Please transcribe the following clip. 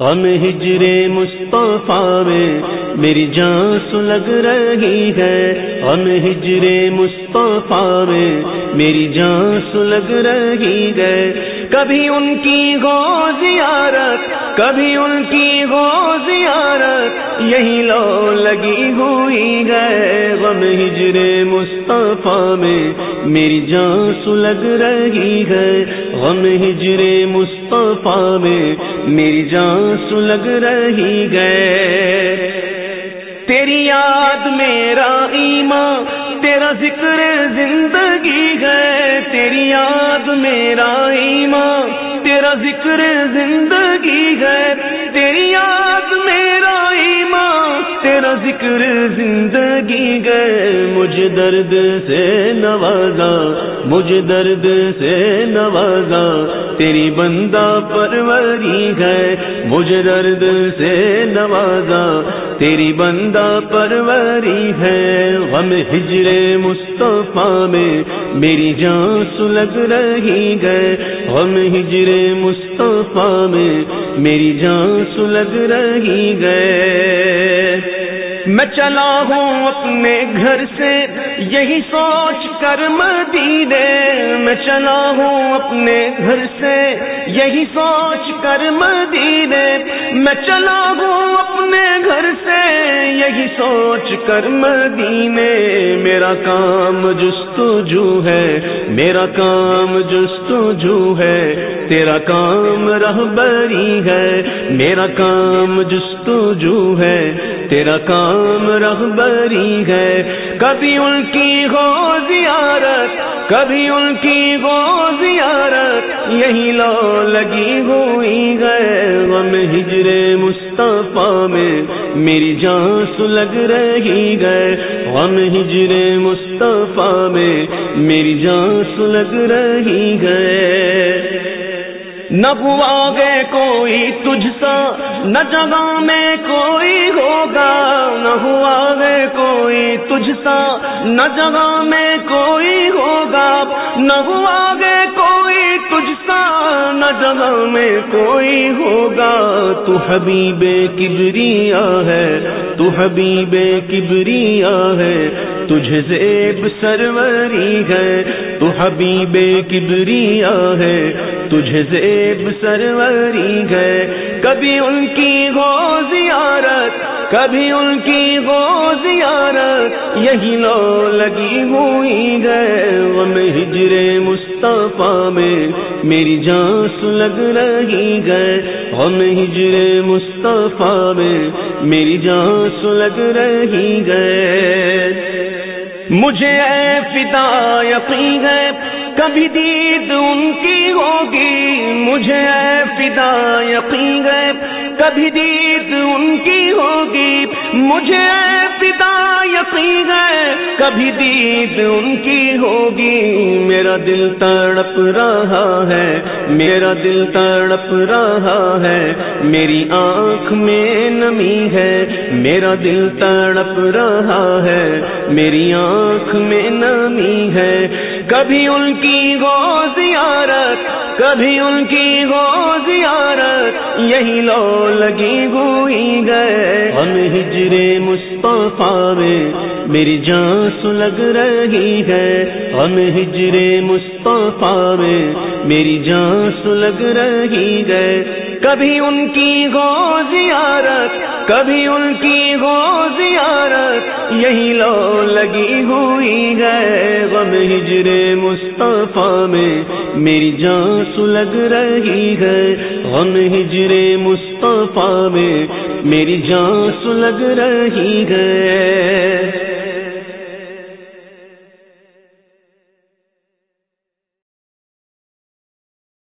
غم ہجر مصطفیٰ میں میری جان سلگ رہی ہے۔ غم ہجر مصطفیٰ میں میری جان سلگ رہی ہے۔ کبھی ان کی گو زیارت، کبھی ان کی گو زیارت یہی لو لگی ہوئی ہے۔ غم ہجر مصطفیٰ میں میری جان سلگ رہی ہے۔ غم ہجر مصطفیٰ میں میری جان سلگ رہی گئے تیری یاد میرا ایمان، تیرا ذکر زندگی گئے تیری یاد میرا ایمان، تیرا ذکر زندگی گئے تیری یاد میرا ایمان تیرا ذکر زندگی گئے مجھے درد سے نوازا مجھے درد سے نوازا تیری بندہ پروری ہے مجھے درد سے نوازا تیری بندہ پروری ہے۔ غم ہجر مصطفیٰ میں میری جان سلگ رہی گئے غم ہجر مصطفیٰ میں میری جان سلگ رہی گئے میں چلا ہوں اپنے گھر سے، یہی سوچ کر مدینے میں چلا ہوں اپنے گھر سے، یہی سوچ کر مدینے میں چلا ہوں گھر سے یہی سوچ کر مدینے، میرا کام جستجو ہے، میرا کام جستجو ہے، تیرا کام رہبری ہے، میرا کام جستجو ہے، تیرا کام رہبری ہے۔ کبھی ان کی ہو زیارت، کبھی ان کی ہو زیارت، یہی لو لگی ہوئی ہے۔ غم ہجر مصطفیٰ میں میری جان سلگ رہی گئے غم ہجر مصطفیٰ میں میری جان سلگ رہی گئے نہ ہوا گے کوئی تجھ سا، نہ جگہ میں کوئی ہوگا۔ نہ ہوا گے کوئی تجھ سا، نہ جگہ میں کوئی ہوگا۔ نہ ہوا گے کوئی تجھ سا، نہ جگہ میں کوئی ہوگا۔ تو حبیب کبریا ہے، تو حبیب کبریا ہے، تجھے زیب سروری ہے، تو حبیب کبریا ہے، تجھے زیب سروری ہے۔ کبھی ان کی غوزی کبھی ان کی گو زیارت یہی لو لگی ہوئی گئے غم ہجر مصطفیٰ میں میری جان سلگ رہی گئے غم ہجر مصطفیٰ میں میری جان سلگ رہی گئے مجھے اے فدا یقین ہے، کبھی دید ان کی ہوگی۔ مجھے اے فدا یقین ہے کبھی دید ان کی ہوگی مجھے اے فدا یقین ہے کبھی دید ان کی ہوگی۔ میرا دل تڑپ رہا ہے، میرا دل تڑپ رہا ہے۔ میری آنکھ میں نمی ہے، میرا دل تڑپ رہا ہے۔ میری آنکھ میں نمی ہے۔ کبھی ان کی گو زیارت، کبھی ان کی گو زیارت، یہی لو لگی ہوئی گئے ہم ہجر مصطفیٰ میں میری جان سلگ رہی ہے۔ ہم ہجر مصطفیٰ میں میری جان سلگ رہی گئے کبھی ان کی گو زیارت، کبھی ان کی گو زیارت، یہی لو لگی ہوئی ہے۔ غم ہجر مصطفیٰ میں میری جان سلگ رہی ہے۔ غم ہجر مصطفیٰ میں میری جان سلگ رہی ہے۔